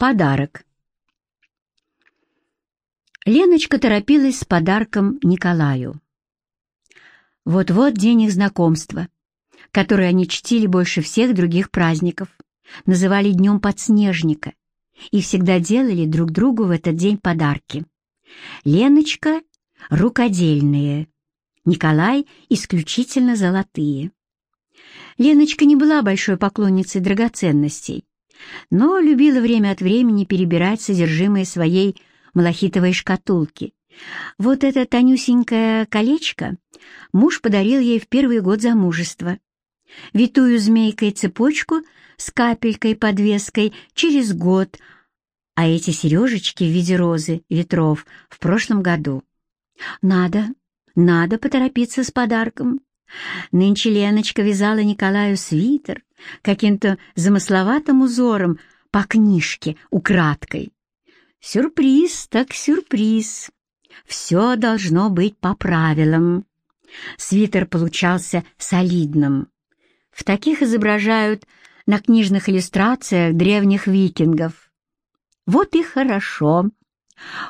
Подарок. Леночка торопилась с подарком Николаю. Вот-вот день их знакомства, который они чтили больше всех других праздников, называли Днем Подснежника и всегда делали друг другу в этот день подарки. Леночка — рукодельные, Николай — исключительно золотые. Леночка не была большой поклонницей драгоценностей, но любила время от времени перебирать содержимое своей малахитовой шкатулки. Вот это тонюсенькое колечко муж подарил ей в первый год замужества. Витую змейкой цепочку с капелькой-подвеской через год, а эти сережечки в виде розы ветров в прошлом году. Надо, надо поторопиться с подарком. Нынче Леночка вязала Николаю свитер каким-то замысловатым узором по книжке украдкой. Сюрприз так сюрприз. Все должно быть по правилам. Свитер получался солидным. В таких изображают на книжных иллюстрациях древних викингов. Вот и хорошо.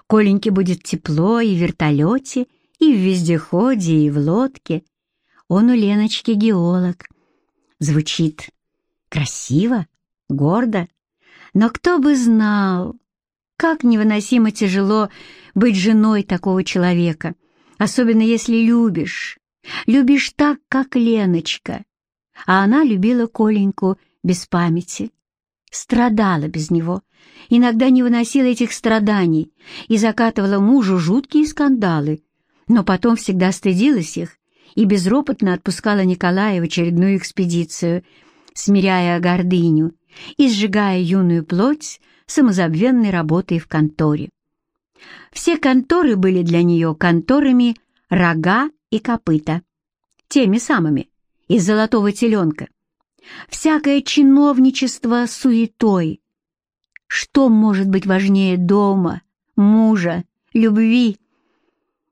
Коленьке будет тепло и в вертолете, и в вездеходе, и в лодке. Он у Леночки геолог. Звучит красиво, гордо. Но кто бы знал, как невыносимо тяжело быть женой такого человека, особенно если любишь. Любишь так, как Леночка. А она любила Коленьку без памяти. Страдала без него, иногда не выносила этих страданий и закатывала мужу жуткие скандалы, но потом всегда стыдилась их и безропотно отпускала Николая в очередную экспедицию, смиряя гордыню и сжигая юную плоть самозабвенной работой в конторе. Все конторы были для нее конторами рога и копыта, теми самыми, из золотого теленка. Всякое чиновничество суетой. Что может быть важнее дома, мужа, любви?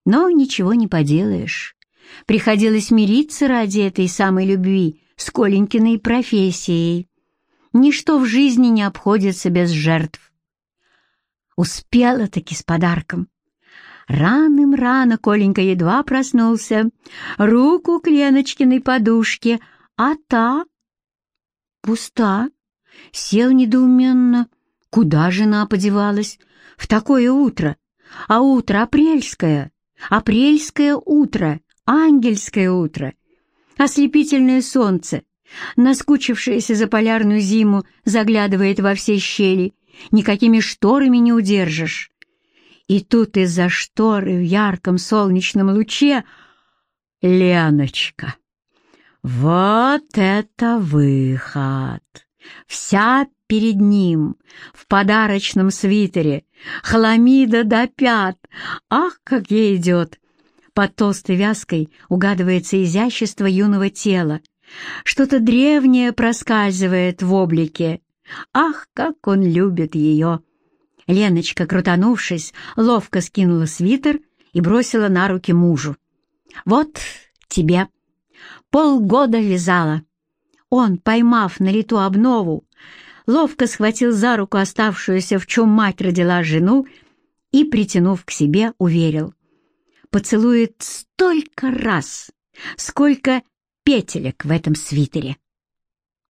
Но ничего не поделаешь. Приходилось мириться ради этой самой любви с Коленькиной профессией. Ничто в жизни не обходится без жертв. Успела-таки с подарком. Раным-рано Коленька едва проснулся, руку к Леночкиной подушке, а та пуста. Сел недоуменно. Куда жена подевалась? В такое утро. А утро апрельское. Апрельское утро ангельское утро, ослепительное солнце, наскучившееся за полярную зиму, заглядывает во все щели, никакими шторами не удержишь. И тут из-за шторы в ярком солнечном луче Леночка. Вот это выход! Вся перед ним, в подарочном свитере, хламида до пят. Ах, как ей идет! Под толстой вязкой угадывается изящество юного тела. Что-то древнее проскальзывает в облике. Ах, как он любит ее! Леночка, крутанувшись, ловко скинула свитер и бросила на руки мужу. «Вот тебе!» Полгода вязала. Он, поймав на лету обнову, ловко схватил за руку оставшуюся, в чем мать родила жену, и, притянув к себе, уверил поцелует столько раз, сколько петелек в этом свитере.